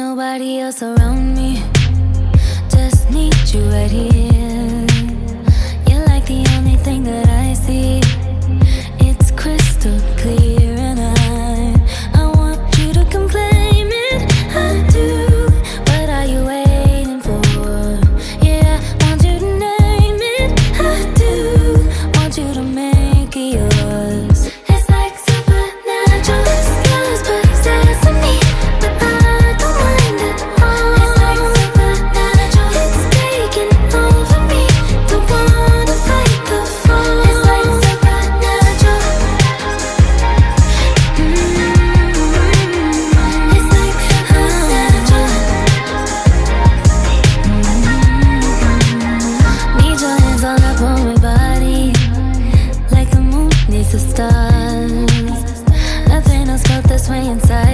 nobody else around me. playing inside.